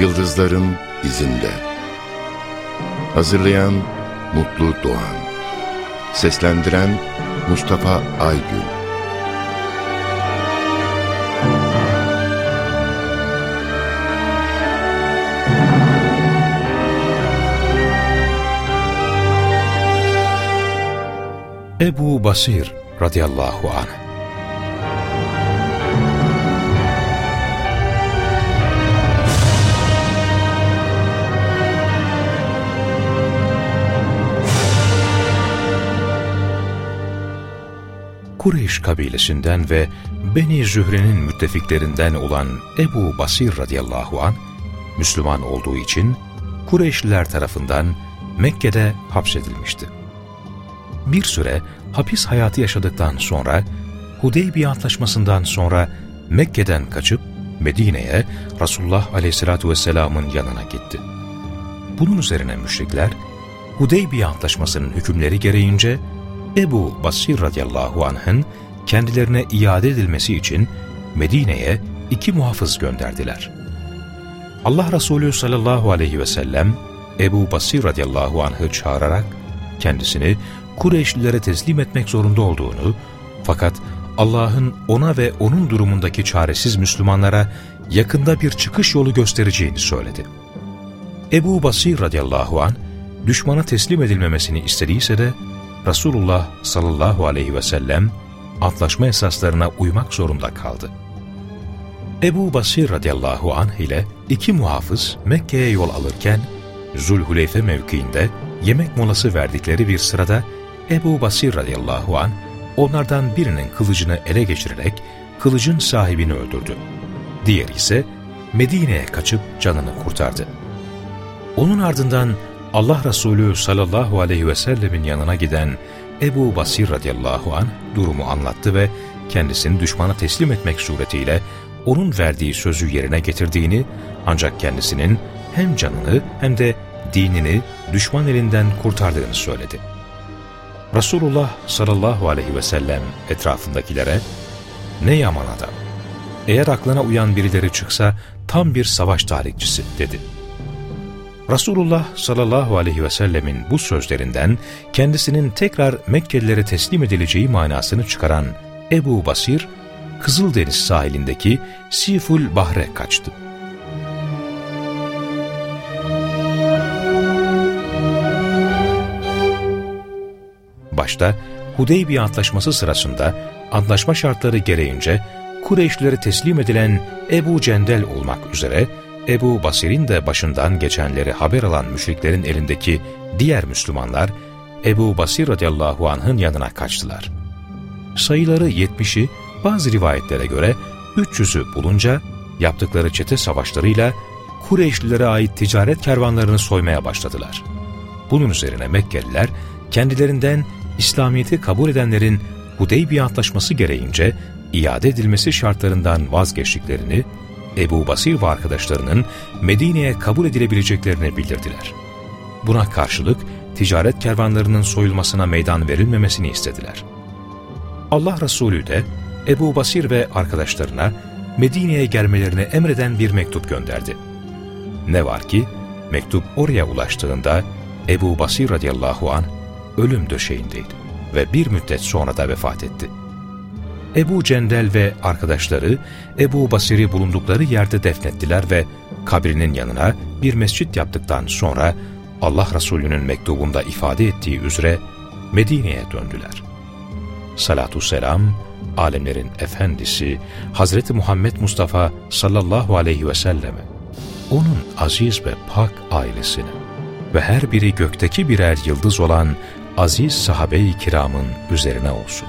Yıldızların izinde. Hazırlayan Mutlu Doğan. Seslendiren Mustafa Aygün. Ebu Basir radıyallahu anh Kureyş kabilesinden ve Beni Zühre'nin müttefiklerinden olan Ebu Basir radıyallahu an Müslüman olduğu için Kureyşliler tarafından Mekke'de hapsedilmişti. Bir süre hapis hayatı yaşadıktan sonra Hudeybiye Antlaşması'ndan sonra Mekke'den kaçıp Medine'ye Resulullah Aleyhisselatü Vesselam'ın yanına gitti. Bunun üzerine müşrikler Hudeybiye Antlaşması'nın hükümleri gereğince Ebu Basir radıyallahu anh'ın kendilerine iade edilmesi için Medine'ye iki muhafız gönderdiler. Allah Resulü sallallahu aleyhi ve sellem Ebu Basir radıyallahu anh'ı çağırarak kendisini Kureyşlilere teslim etmek zorunda olduğunu fakat Allah'ın ona ve onun durumundaki çaresiz Müslümanlara yakında bir çıkış yolu göstereceğini söyledi. Ebu Basir radıyallahu an düşmana teslim edilmemesini istediyse de Resulullah sallallahu aleyhi ve sellem antlaşma esaslarına uymak zorunda kaldı. Ebu Basir radıyallahu anh ile iki muhafız Mekke'ye yol alırken Zulhuleyfe mevkiinde yemek molası verdikleri bir sırada Ebu Basir radıyallahu anh onlardan birinin kılıcını ele geçirerek kılıcın sahibini öldürdü. Diğeri ise Medine'ye kaçıp canını kurtardı. Onun ardından Allah Resulü sallallahu aleyhi ve sellemin yanına giden Ebu Basir radıyallahu an durumu anlattı ve kendisini düşmana teslim etmek suretiyle onun verdiği sözü yerine getirdiğini ancak kendisinin hem canını hem de dinini düşman elinden kurtardığını söyledi. Resulullah sallallahu aleyhi ve sellem etrafındakilere ne yaman adam, eğer aklına uyan birileri çıksa tam bir savaş tarihçisi dedi. Resulullah sallallahu aleyhi ve sellemin bu sözlerinden kendisinin tekrar Mekkelilere teslim edileceği manasını çıkaran Ebu Basir, Kızıldeniz sahilindeki Siful Bahre kaçtı. Başta Hudeybiye Antlaşması sırasında antlaşma şartları gereğince Kureyşlilere teslim edilen Ebu Cendel olmak üzere Ebu Basir'in de başından geçenleri haber alan müşriklerin elindeki diğer Müslümanlar Ebu Basir radıyallahu anh'ın yanına kaçtılar. Sayıları 70'i bazı rivayetlere göre 300'ü bulunca yaptıkları çete savaşlarıyla Kureyşlilere ait ticaret kervanlarını soymaya başladılar. Bunun üzerine Mekkeliler kendilerinden İslamiyet'i kabul edenlerin Hudeybiye Antlaşması gereğince iade edilmesi şartlarından vazgeçtiklerini Ebu Basir ve arkadaşlarının Medine'ye kabul edilebileceklerini bildirdiler. Buna karşılık ticaret kervanlarının soyulmasına meydan verilmemesini istediler. Allah Resulü de Ebu Basir ve arkadaşlarına Medine'ye gelmelerini emreden bir mektup gönderdi. Ne var ki mektup oraya ulaştığında Ebu Basir radıyallahu an ölüm döşeğindeydi ve bir müddet sonra da vefat etti. Ebu Cendel ve arkadaşları Ebu Basir'i bulundukları yerde defnettiler ve kabrinin yanına bir mescit yaptıktan sonra Allah Resulü'nün mektubunda ifade ettiği üzere Medine'ye döndüler. Salatü selam, alemlerin efendisi Hazreti Muhammed Mustafa sallallahu aleyhi ve selleme, onun aziz ve pak ailesine ve her biri gökteki birer yıldız olan aziz sahabe-i kiramın üzerine olsun.